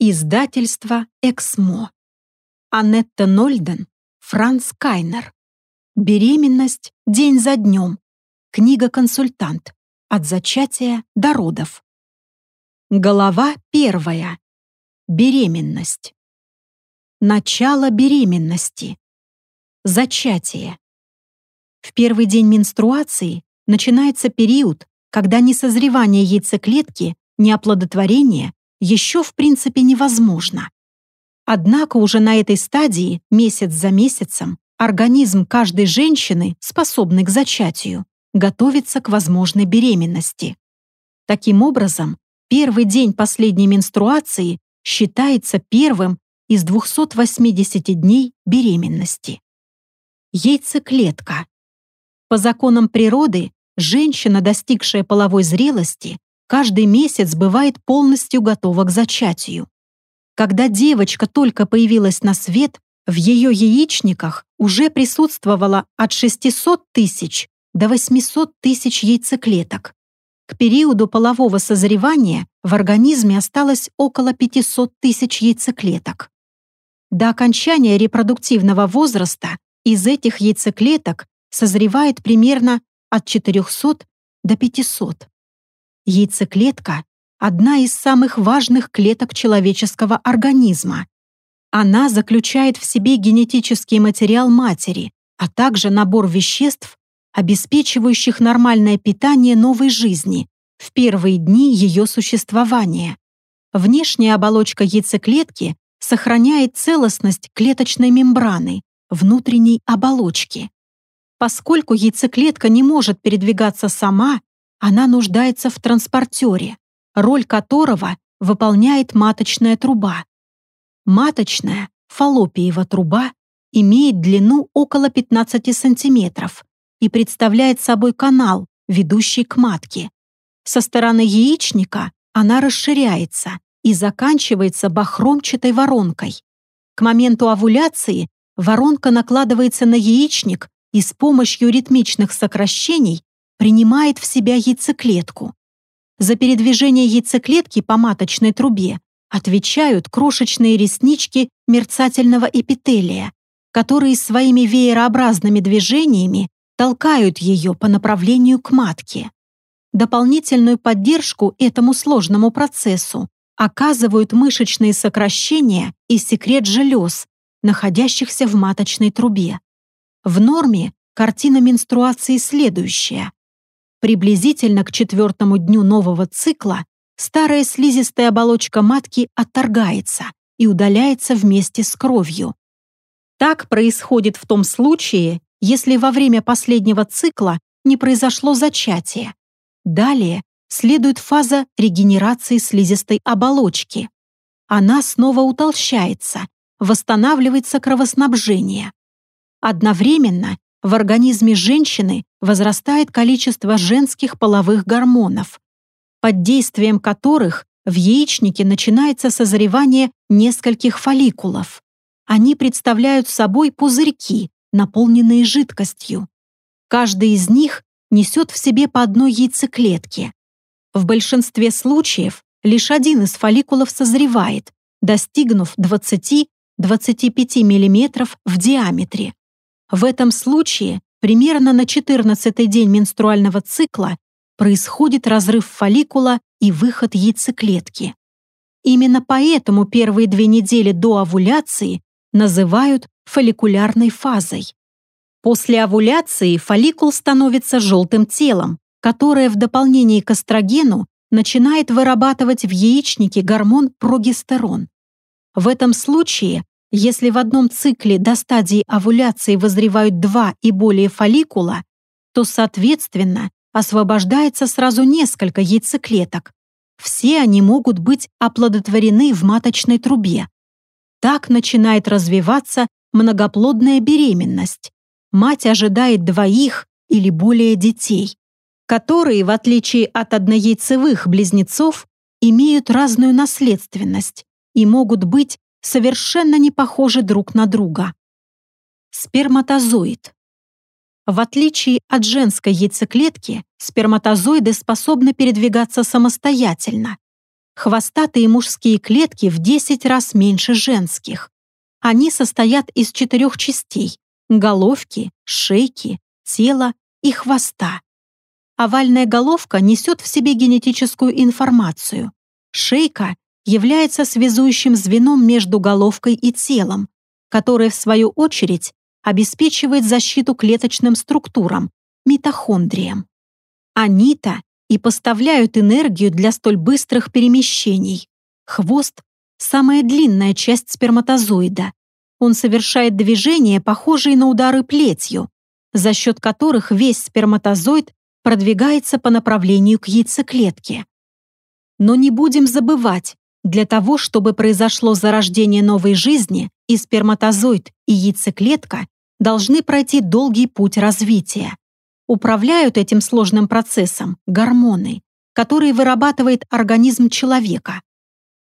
Издательство «Эксмо». Анетта Нольден, Франц Кайнер. Беременность день за днем. Книга-консультант. От зачатия до родов. Голова первая. Беременность. Начало беременности. Зачатие. В первый день менструации начинается период, когда ни созревание яйцеклетки, ни оплодотворение еще в принципе невозможно. Однако уже на этой стадии, месяц за месяцем, организм каждой женщины, способный к зачатию, готовится к возможной беременности. Таким образом, первый день последней менструации считается первым из 280 дней беременности. Яйцеклетка. По законам природы, женщина, достигшая половой зрелости, каждый месяц бывает полностью готова к зачатию. Когда девочка только появилась на свет, в ее яичниках уже присутствовало от 600 тысяч до 800 тысяч яйцеклеток. К периоду полового созревания в организме осталось около 500 тысяч яйцеклеток. До окончания репродуктивного возраста из этих яйцеклеток созревает примерно от 400 до 500. Яйцеклетка – одна из самых важных клеток человеческого организма. Она заключает в себе генетический материал матери, а также набор веществ, обеспечивающих нормальное питание новой жизни в первые дни ее существования. Внешняя оболочка яйцеклетки сохраняет целостность клеточной мембраны, внутренней оболочки. Поскольку яйцеклетка не может передвигаться сама, она нуждается в транспортере, роль которого выполняет маточная труба. Маточная, фаллопиева труба, имеет длину около 15 сантиметров и представляет собой канал, ведущий к матке. Со стороны яичника она расширяется и заканчивается бахромчатой воронкой. К моменту овуляции воронка накладывается на яичник и с помощью ритмичных сокращений принимает в себя яйцеклетку. За передвижение яйцеклетки по маточной трубе отвечают крошечные реснички мерцательного эпителия, которые своими веерообразными движениями толкают ее по направлению к матке. Дополнительную поддержку этому сложному процессу оказывают мышечные сокращения и секрет желез, находящихся в маточной трубе. В норме картина менструации следующая. Приблизительно к четвертому дню нового цикла старая слизистая оболочка матки отторгается и удаляется вместе с кровью. Так происходит в том случае, если во время последнего цикла не произошло зачатие. Далее следует фаза регенерации слизистой оболочки. Она снова утолщается, восстанавливается кровоснабжение. Одновременно в организме женщины возрастает количество женских половых гормонов, под действием которых в яичнике начинается созревание нескольких фолликулов. Они представляют собой пузырьки, наполненные жидкостью. Каждый из них несет в себе по одной яйцеклетке. В большинстве случаев лишь один из фолликулов созревает, достигнув 20-25 мм в диаметре. В этом случае примерно на 14-й день менструального цикла происходит разрыв фолликула и выход яйцеклетки. Именно поэтому первые две недели до овуляции называют фолликулярной фазой. После овуляции фолликул становится желтым телом, которое в дополнение к эстрогену начинает вырабатывать в яичнике гормон прогестерон. В этом случае если в одном цикле до стадии овуляции возревают два и более фолликула, то, соответственно, освобождается сразу несколько яйцеклеток. Все они могут быть оплодотворены в маточной трубе. Так начинает развиваться многоплодная беременность. Мать ожидает двоих или более детей, которые, в отличие от однояйцевых близнецов, имеют разную наследственность и могут быть совершенно не похожи друг на друга. Сперматозоид. В отличие от женской яйцеклетки, сперматозоиды способны передвигаться самостоятельно. хвостатые мужские клетки в 10 раз меньше женских. Они состоят из четырех частей – головки, шейки, тела и хвоста. Овальная головка несет в себе генетическую информацию. Шейка является связующим звеном между головкой и телом, которое, в свою очередь, обеспечивает защиту клеточным структурам, митохондриям. Они-то и поставляют энергию для столь быстрых перемещений. Хвост – самая длинная часть сперматозоида. Он совершает движения, похожие на удары плетью, за счет которых весь сперматозоид продвигается по направлению к яйцеклетке. Но не будем забывать, для того, чтобы произошло зарождение новой жизни, и сперматозоид, и яйцеклетка должны пройти долгий путь развития. Управляют этим сложным процессом гормоны, которые вырабатывает организм человека.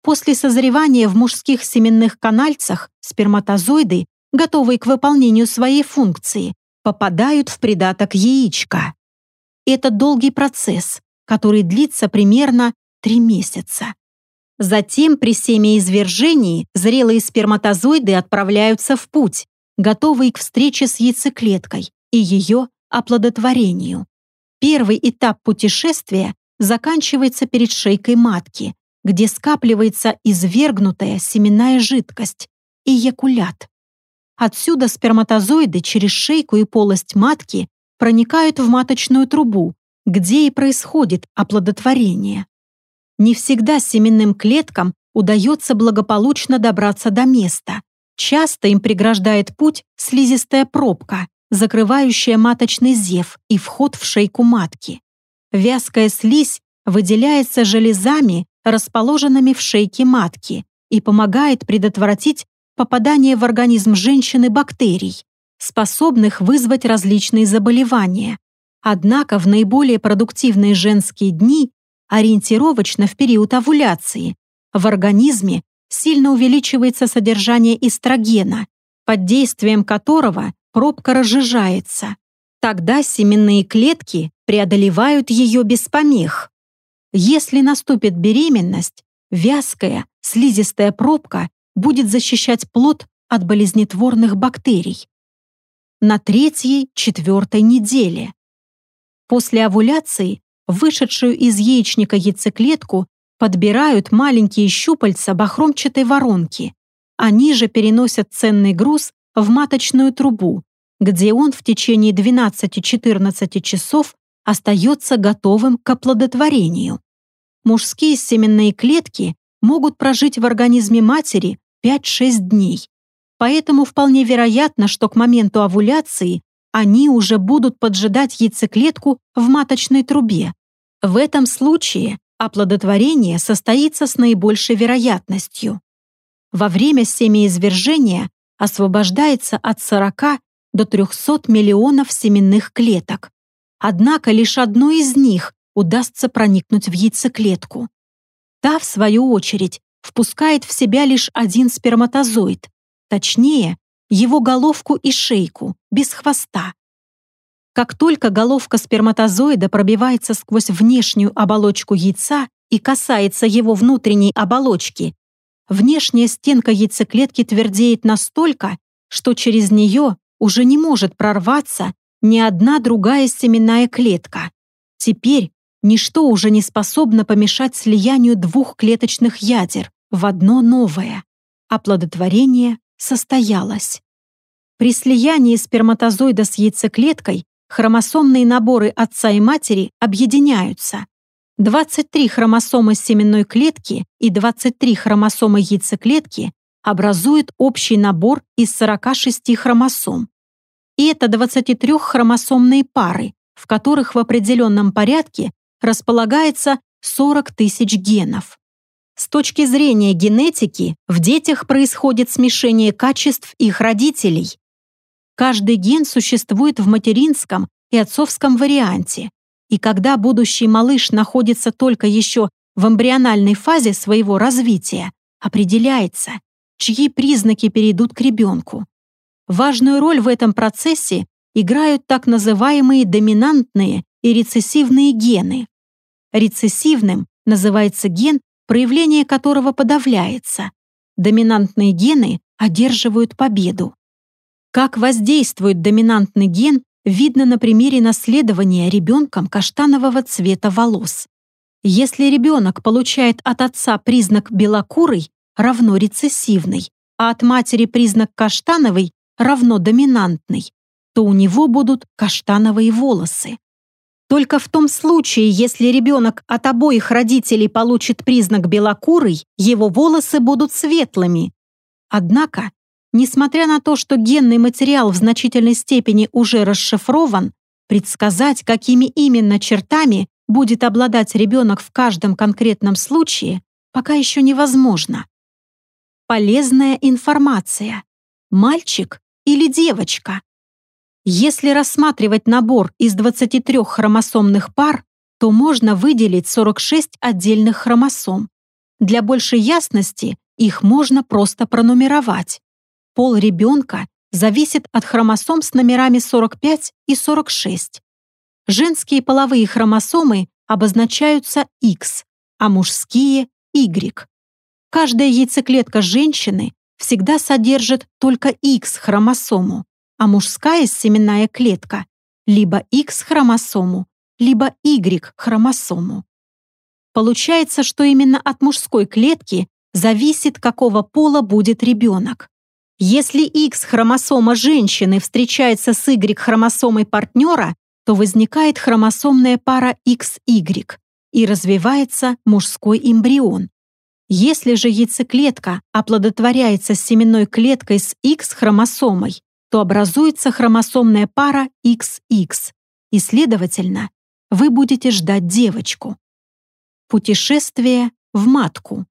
После созревания в мужских семенных канальцах сперматозоиды, готовые к выполнению своей функции, попадают в придаток яичка. Это долгий процесс, который длится примерно 3 месяца. Затем при семяизвержении зрелые сперматозоиды отправляются в путь, готовые к встрече с яйцеклеткой и ее оплодотворению. Первый этап путешествия заканчивается перед шейкой матки, где скапливается извергнутая семенная жидкость – эякулят. Отсюда сперматозоиды через шейку и полость матки проникают в маточную трубу, где и происходит оплодотворение. Не всегда семенным клеткам удается благополучно добраться до места. Часто им преграждает путь слизистая пробка, закрывающая маточный зев и вход в шейку матки. Вязкая слизь выделяется железами, расположенными в шейке матки, и помогает предотвратить попадание в организм женщины бактерий, способных вызвать различные заболевания. Однако в наиболее продуктивные женские дни ориентировочно в период овуляции. В организме сильно увеличивается содержание эстрогена, под действием которого пробка разжижается. Тогда семенные клетки преодолевают ее без помех. Если наступит беременность, вязкая, слизистая пробка будет защищать плод от болезнетворных бактерий. На третьей-четвертой неделе. После овуляции вышедшую из яичника яйцеклетку подбирают маленькие щупальца бахромчатой воронки. Они же переносят ценный груз в маточную трубу, где он в течение 12-14 часов остается готовым к оплодотворению. Мужские семенные клетки могут прожить в организме матери 5-6 дней. Поэтому вполне вероятно, что к моменту овуляции они уже будут поджидать яйцеклетку в маточной трубе. В этом случае оплодотворение состоится с наибольшей вероятностью. Во время семяизвержения освобождается от 40 до 300 миллионов семенных клеток. Однако лишь одной из них удастся проникнуть в яйцеклетку. Та, в свою очередь, впускает в себя лишь один сперматозоид, точнее, его головку и шейку, без хвоста. Как только головка сперматозоида пробивается сквозь внешнюю оболочку яйца и касается его внутренней оболочки, внешняя стенка яйцеклетки твердеет настолько, что через нее уже не может прорваться ни одна другая семенная клетка. Теперь ничто уже не способно помешать слиянию двух клеточных ядер в одно новое. Оплодотворение состоялось. При слиянии сперматозоида с яйцеклеткой хромосомные наборы отца и матери объединяются. 23 хромосомы семенной клетки и 23 хромосомы яйцеклетки образуют общий набор из 46 хромосом. И это 23-хромосомные пары, в которых в определенном порядке располагается 40 тысяч генов. С точки зрения генетики, в детях происходит смешение качеств их родителей. Каждый ген существует в материнском и отцовском варианте, и когда будущий малыш находится только еще в эмбриональной фазе своего развития, определяется, чьи признаки перейдут к ребенку. Важную роль в этом процессе играют так называемые доминантные и рецессивные гены. Рецессивным называется ген, проявление которого подавляется. Доминантные гены одерживают победу. Как воздействует доминантный ген, видно на примере наследования ребенком каштанового цвета волос. Если ребенок получает от отца признак белокурый, равно рецессивный, а от матери признак каштановый равно доминантный, то у него будут каштановые волосы. Только в том случае, если ребенок от обоих родителей получит признак белокурый, его волосы будут светлыми. Однако, несмотря на то, что генный материал в значительной степени уже расшифрован, предсказать, какими именно чертами будет обладать ребенок в каждом конкретном случае, пока еще невозможно. Полезная информация. Мальчик или девочка? Если рассматривать набор из 23 хромосомных пар, то можно выделить 46 отдельных хромосом. Для большей ясности их можно просто пронумеровать. Пол ребенка зависит от хромосом с номерами 45 и 46. Женские половые хромосомы обозначаются X, а мужские – Y. Каждая яйцеклетка женщины всегда содержит только X-хромосому, а мужская семенная клетка либо X-хромосому, либо Y-хромосому. Получается, что именно от мужской клетки зависит, какого пола будет ребенок. Если X-хромосома женщины встречается с Y-хромосомой партнера, то возникает хромосомная пара XY и развивается мужской эмбрион. Если же яйцеклетка оплодотворяется семенной клеткой с X-хромосомой, то образуется хромосомная пара XX, и, следовательно, вы будете ждать девочку. Путешествие в матку.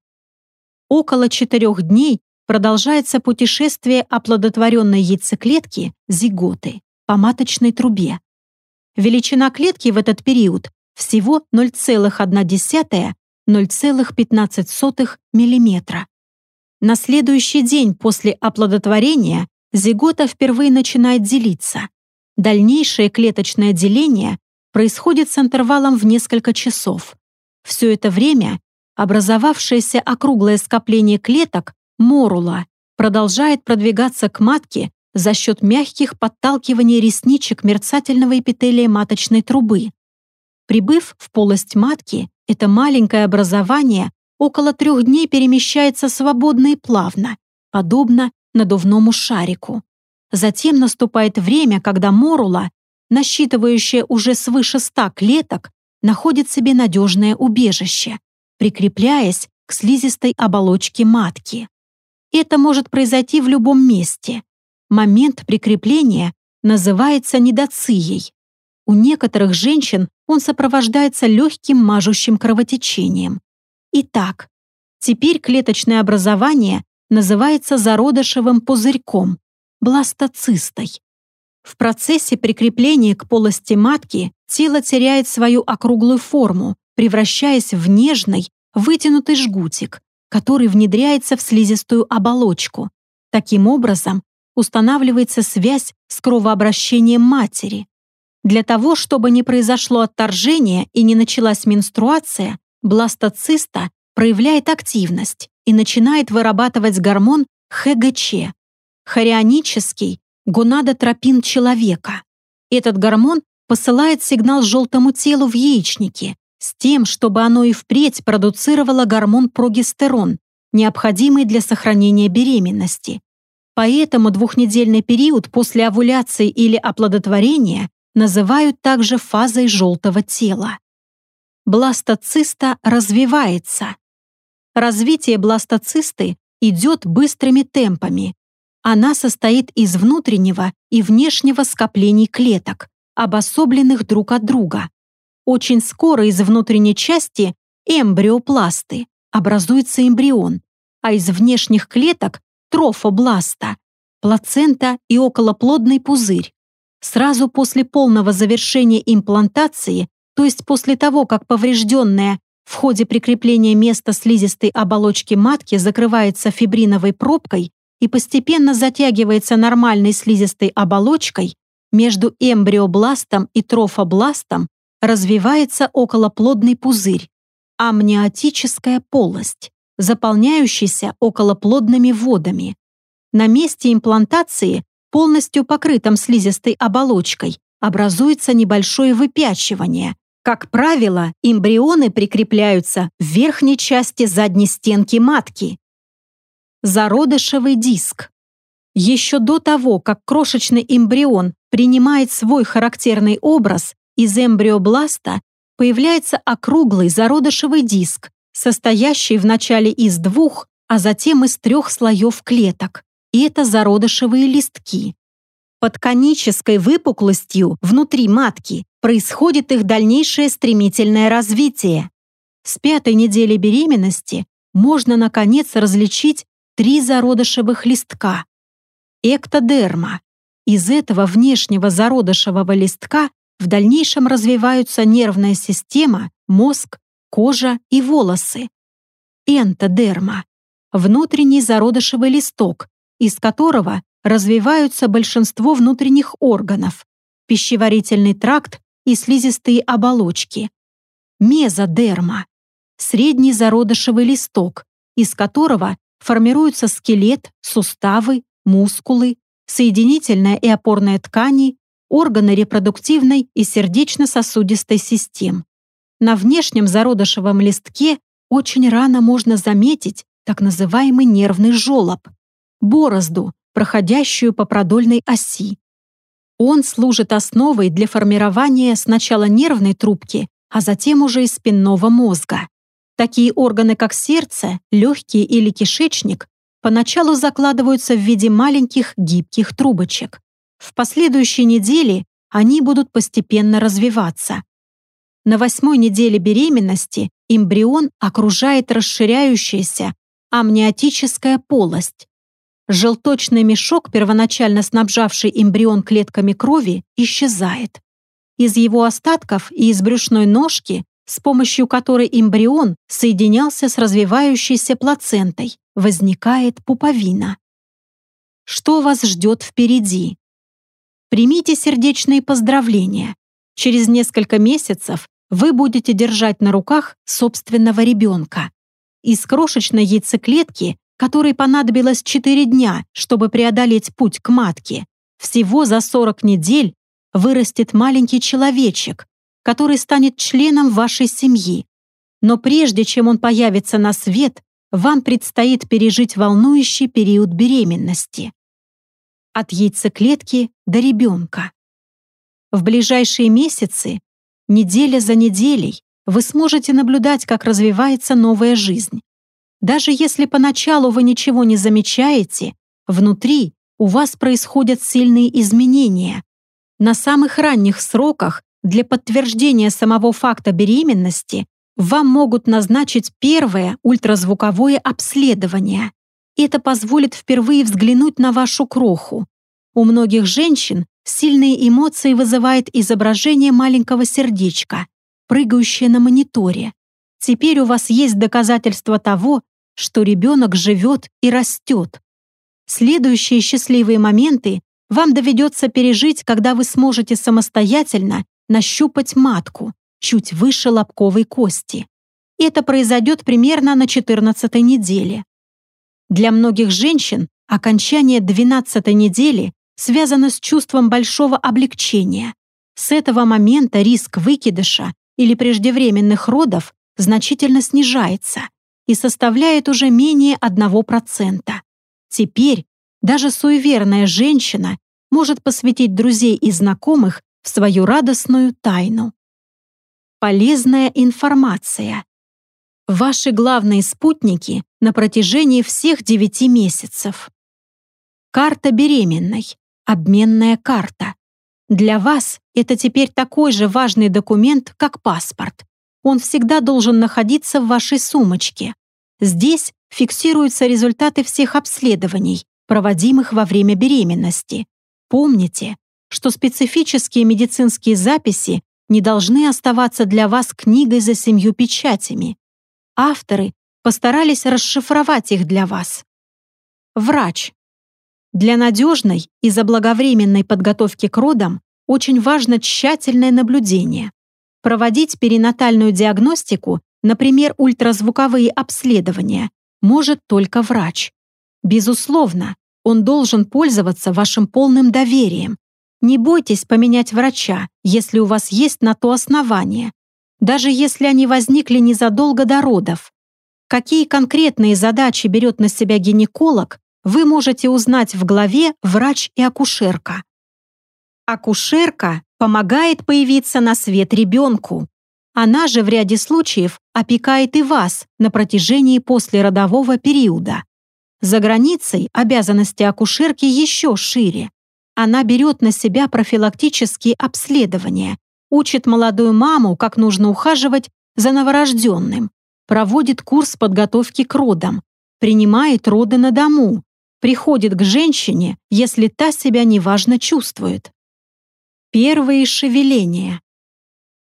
Около четырех дней продолжается путешествие оплодотворенной яйцеклетки зиготы по маточной трубе. Величина клетки в этот период всего 0,1-0,15 мм. На следующий день после оплодотворения зигота впервые начинает делиться. Дальнейшее клеточное деление происходит с интервалом в несколько часов. Все это время образовавшееся округлое скопление клеток, морула, продолжает продвигаться к матке за счет мягких подталкиваний ресничек мерцательного эпителия маточной трубы. Прибыв в полость матки, это маленькое образование около трех дней перемещается свободно и плавно, подобно надувному шарику. Затем наступает время, когда морула, насчитывающая уже свыше ста клеток, находит себе надежное убежище, прикрепляясь к слизистой оболочке матки. Это может произойти в любом месте. Момент прикрепления называется недоцией. У некоторых женщин он сопровождается легким мажущим кровотечением. Итак, теперь клеточное образование называется зародышевым пузырьком, бластоцистой. В процессе прикрепления к полости матки тело теряет свою округлую форму, превращаясь в нежный, вытянутый жгутик, который внедряется в слизистую оболочку. Таким образом, устанавливается связь с кровообращением матери. Для того, чтобы не произошло отторжение и не началась менструация, бластоциста проявляет активность и начинает вырабатывать гормон ХГЧ – хорионический гонадотропин человека. Этот гормон посылает сигнал желтому телу в яичнике с тем, чтобы оно и впредь продуцировало гормон прогестерон, необходимый для сохранения беременности. Поэтому двухнедельный период после овуляции или оплодотворения называют также фазой желтого тела. Бластоциста развивается. Развитие бластоцисты идет быстрыми темпами. Она состоит из внутреннего и внешнего скоплений клеток, обособленных друг от друга. Очень скоро из внутренней части эмбриопласты образуется эмбрион, а из внешних клеток трофобласта, плацента и околоплодный пузырь. Сразу после полного завершения имплантации, то есть после того, как поврежденная в ходе прикрепления места слизистой оболочки матки закрывается фибриновой пробкой и постепенно затягивается нормальной слизистой оболочкой, между эмбриобластом и трофобластом развивается околоплодный пузырь. амниотическая полость, заполняющаяся околоплодными водами. На месте имплантации, полностью покрытом слизистой оболочкой, образуется небольшое выпячивание. Как правило, эмбрионы прикрепляются в верхней части задней стенки матки. Зародышевый диск. Еще до того, как крошечный эмбрион принимает свой характерный образ, из эмбриобласта появляется округлый зародышевый диск, состоящий вначале из двух, а затем из трех слоев клеток. И это зародышевые листки. Под конической выпуклостью внутри матки происходит их дальнейшее стремительное развитие. С пятой недели беременности можно, наконец, различить три зародышевых листка. Эктодерма. Из этого внешнего зародышевого листка в дальнейшем развиваются нервная система, мозг, кожа и волосы. Энтодерма – внутренний зародышевый листок, из которого развиваются большинство внутренних органов, пищеварительный тракт и слизистые оболочки. Мезодерма – средний зародышевый листок, из которого формируются скелет, суставы, мускулы, соединительная и опорная ткани, органы репродуктивной и сердечно-сосудистой систем. На внешнем зародышевом листке очень рано можно заметить так называемый нервный желоб, борозду, проходящую по продольной оси. Он служит основой для формирования сначала нервной трубки, а затем уже и спинного мозга. Такие органы, как сердце, легкие или кишечник, поначалу закладываются в виде маленьких гибких трубочек. В последующие недели они будут постепенно развиваться. На восьмой неделе беременности эмбрион окружает расширяющаяся амниотическая полость. Желточный мешок, первоначально снабжавший эмбрион клетками крови, исчезает. Из его остатков и из брюшной ножки, с помощью которой эмбрион соединялся с развивающейся плацентой, возникает пуповина. Что вас ждет впереди? Примите сердечные поздравления. Через несколько месяцев вы будете держать на руках собственного ребенка. Из крошечной яйцеклетки, которой понадобилось 4 дня, чтобы преодолеть путь к матке, всего за 40 недель вырастет маленький человечек, который станет членом вашей семьи. Но прежде чем он появится на свет, вам предстоит пережить волнующий период беременности. От яйцеклетки до ребенка. В ближайшие месяцы Неделя за неделей вы сможете наблюдать, как развивается новая жизнь. Даже если поначалу вы ничего не замечаете, внутри у вас происходят сильные изменения. На самых ранних сроках для подтверждения самого факта беременности вам могут назначить первое ультразвуковое обследование. Это позволит впервые взглянуть на вашу кроху. У многих женщин Сильные эмоции вызывает изображение маленького сердечка, прыгающее на мониторе. Теперь у вас есть доказательство того, что ребенок живет и растет. Следующие счастливые моменты вам доведется пережить, когда вы сможете самостоятельно нащупать матку чуть выше лобковой кости. Это произойдет примерно на 14 неделе. Для многих женщин окончание 12 недели связано с чувством большого облегчения. С этого момента риск выкидыша или преждевременных родов значительно снижается и составляет уже менее 1%. Теперь даже суеверная женщина может посвятить друзей и знакомых в свою радостную тайну. Полезная информация. Ваши главные спутники на протяжении всех 9 месяцев. Карта беременной обменная карта. Для вас это теперь такой же важный документ, как паспорт. Он всегда должен находиться в вашей сумочке. Здесь фиксируются результаты всех обследований, проводимых во время беременности. Помните, что специфические медицинские записи не должны оставаться для вас книгой за семью печатями. Авторы постарались расшифровать их для вас. Врач, для надежной и заблаговременной подготовки к родам очень важно тщательное наблюдение. Проводить перинатальную диагностику например, ультразвуковые обследования, может только врач. Безусловно, он должен пользоваться вашим полным доверием. Не бойтесь поменять врача, если у вас есть на то основание, даже если они возникли незадолго до родов. Какие конкретные задачи берет на себя гинеколог, вы можете узнать в главе «Врач и акушерка». Акушерка помогает появиться на свет ребенку. Она же в ряде случаев опекает и вас на протяжении послеродового периода. За границей обязанности акушерки еще шире. Она берет на себя профилактические обследования, учит молодую маму, как нужно ухаживать за новорожденным, проводит курс подготовки к родам, принимает роды на дому, приходит к женщине, если та себя неважно чувствует. Первые шевеления.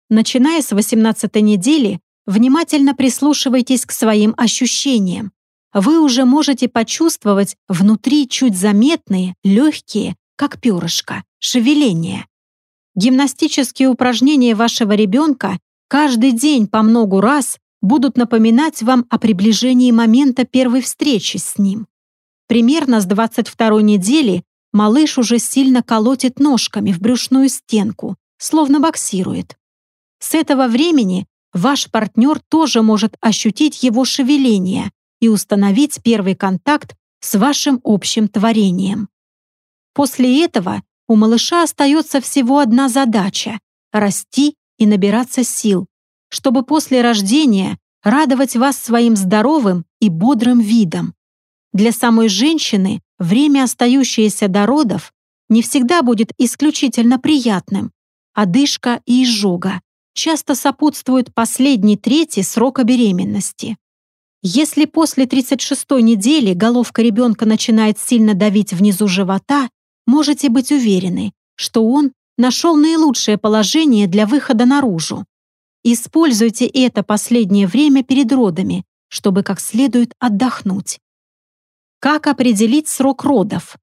Начиная с 18 недели, внимательно прислушивайтесь к своим ощущениям. Вы уже можете почувствовать внутри чуть заметные, легкие, как перышко, шевеления. Гимнастические упражнения вашего ребенка каждый день по многу раз будут напоминать вам о приближении момента первой встречи с ним. Примерно с 22 недели малыш уже сильно колотит ножками в брюшную стенку, словно боксирует. С этого времени ваш партнер тоже может ощутить его шевеление и установить первый контакт с вашим общим творением. После этого у малыша остается всего одна задача – расти и набираться сил, чтобы после рождения радовать вас своим здоровым и бодрым видом. Для самой женщины время, остающееся до родов, не всегда будет исключительно приятным. Одышка и изжога часто сопутствуют последней трети срока беременности. Если после 36-й недели головка ребенка начинает сильно давить внизу живота, можете быть уверены, что он нашел наилучшее положение для выхода наружу. Используйте это последнее время перед родами, чтобы как следует отдохнуть. Как определить срок родов?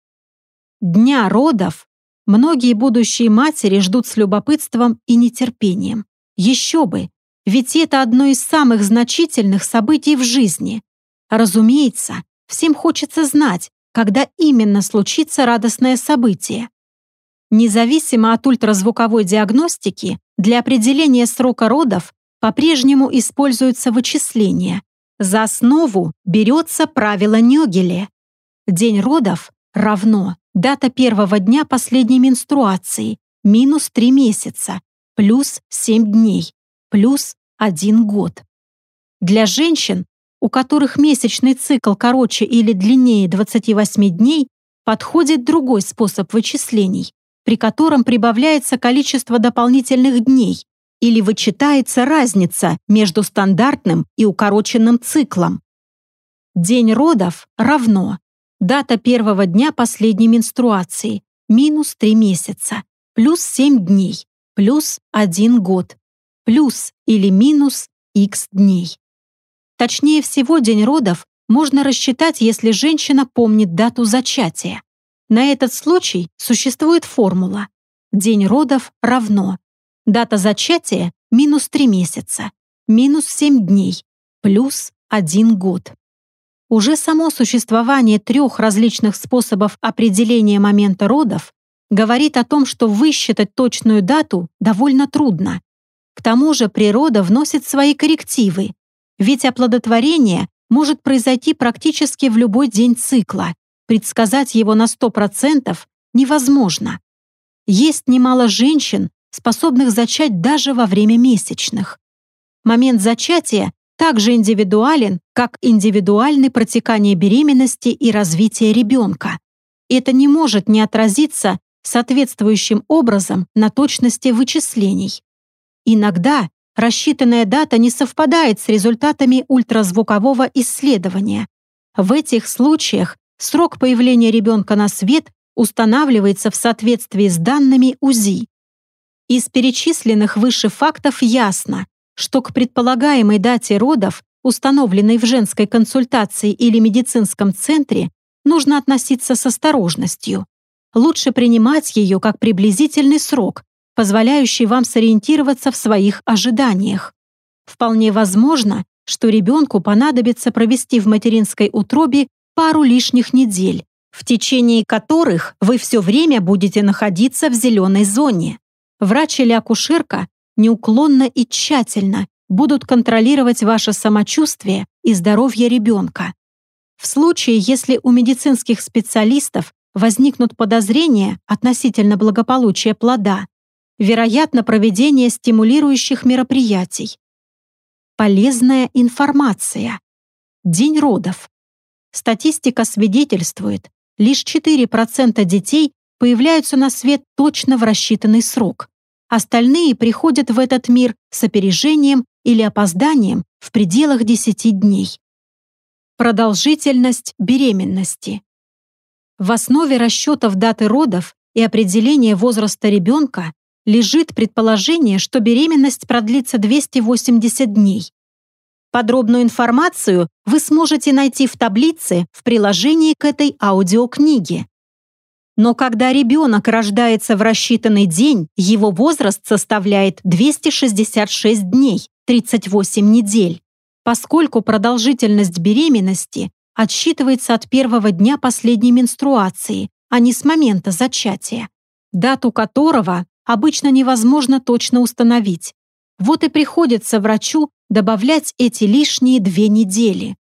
Дня родов многие будущие матери ждут с любопытством и нетерпением. Еще бы, ведь это одно из самых значительных событий в жизни. Разумеется, всем хочется знать, когда именно случится радостное событие. Независимо от ультразвуковой диагностики, для определения срока родов по-прежнему используются вычисления. За основу берется правило Нёгеля. День родов равно дата первого дня последней менструации минус 3 месяца плюс 7 дней плюс 1 год. Для женщин, у которых месячный цикл короче или длиннее 28 дней, подходит другой способ вычислений при котором прибавляется количество дополнительных дней или вычитается разница между стандартным и укороченным циклом. День родов равно дата первого дня последней менструации минус 3 месяца плюс 7 дней плюс 1 год плюс или минус x дней. Точнее всего, день родов можно рассчитать, если женщина помнит дату зачатия. На этот случай существует формула. День родов равно. Дата зачатия минус 3 месяца, минус 7 дней, плюс 1 год. Уже само существование трех различных способов определения момента родов говорит о том, что высчитать точную дату довольно трудно. К тому же природа вносит свои коррективы, ведь оплодотворение может произойти практически в любой день цикла, предсказать его на 100% невозможно. Есть немало женщин, способных зачать даже во время месячных. Момент зачатия также индивидуален, как индивидуальны протекание беременности и развитие ребенка. Это не может не отразиться соответствующим образом на точности вычислений. Иногда рассчитанная дата не совпадает с результатами ультразвукового исследования. В этих случаях Срок появления ребенка на свет устанавливается в соответствии с данными УЗИ. Из перечисленных выше фактов ясно, что к предполагаемой дате родов, установленной в женской консультации или медицинском центре, нужно относиться с осторожностью. Лучше принимать ее как приблизительный срок, позволяющий вам сориентироваться в своих ожиданиях. вполне возможно, что ребенку понадобится провести в материнской утробе пару лишних недель, в течение которых вы все время будете находиться в зеленой зоне. Врач или акушерка неуклонно и тщательно будут контролировать ваше самочувствие и здоровье ребенка. В случае, если у медицинских специалистов возникнут подозрения относительно благополучия плода, вероятно проведение стимулирующих мероприятий. Полезная информация. День родов. Статистика свидетельствует, лишь 4% детей появляются на свет точно в рассчитанный срок. Остальные приходят в этот мир с опережением или опозданием в пределах 10 дней. Продолжительность беременности. В основе расчетов даты родов и определения возраста ребенка лежит предположение, что беременность продлится 280 дней. Подробную информацию вы сможете найти в таблице в приложении к этой аудиокниге. Но когда ребенок рождается в рассчитанный день, его возраст составляет 266 дней, 38 недель, поскольку продолжительность беременности отсчитывается от первого дня последней менструации, а не с момента зачатия, дату которого обычно невозможно точно установить. Вот и приходится врачу добавлять эти лишние две недели.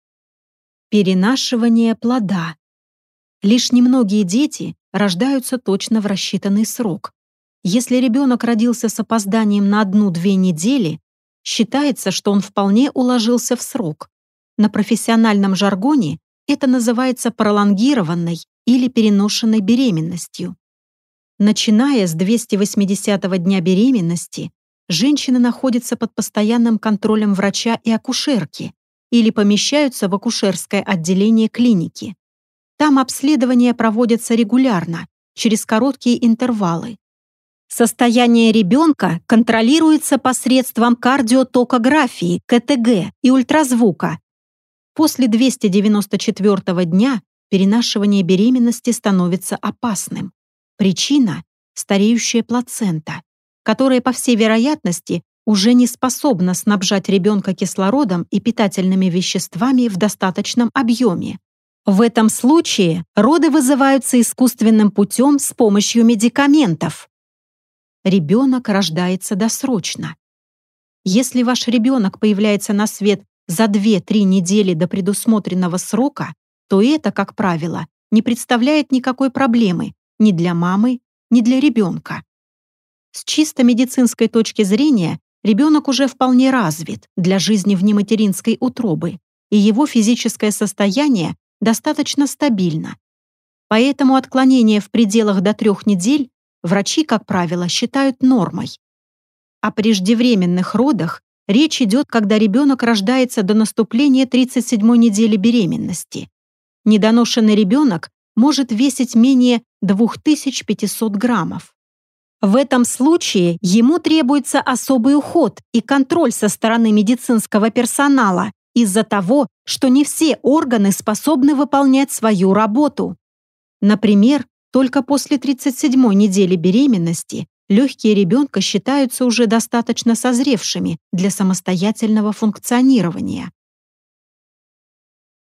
Перенашивание плода. Лишь немногие дети рождаются точно в рассчитанный срок. Если ребенок родился с опозданием на одну-две недели, считается, что он вполне уложился в срок. На профессиональном жаргоне это называется пролонгированной или переношенной беременностью. Начиная с 280 дня беременности, женщины находятся под постоянным контролем врача и акушерки или помещаются в акушерское отделение клиники. Там обследования проводятся регулярно, через короткие интервалы. Состояние ребенка контролируется посредством кардиотокографии, КТГ и ультразвука. После 294 дня перенашивание беременности становится опасным. Причина – стареющая плацента, которая, по всей вероятности, уже не способна снабжать ребенка кислородом и питательными веществами в достаточном объеме. В этом случае роды вызываются искусственным путем с помощью медикаментов. Ребенок рождается досрочно. Если ваш ребенок появляется на свет за 2-3 недели до предусмотренного срока, то это, как правило, не представляет никакой проблемы ни для мамы, ни для ребенка. С чисто медицинской точки зрения ребенок уже вполне развит для жизни вне материнской утробы, и его физическое состояние достаточно стабильно. Поэтому отклонение в пределах до трех недель врачи, как правило, считают нормой. О преждевременных родах речь идет, когда ребенок рождается до наступления 37-й недели беременности. Недоношенный ребенок может весить менее 2500 граммов. В этом случае ему требуется особый уход и контроль со стороны медицинского персонала из-за того, что не все органы способны выполнять свою работу. Например, только после 37-й недели беременности легкие ребенка считаются уже достаточно созревшими для самостоятельного функционирования.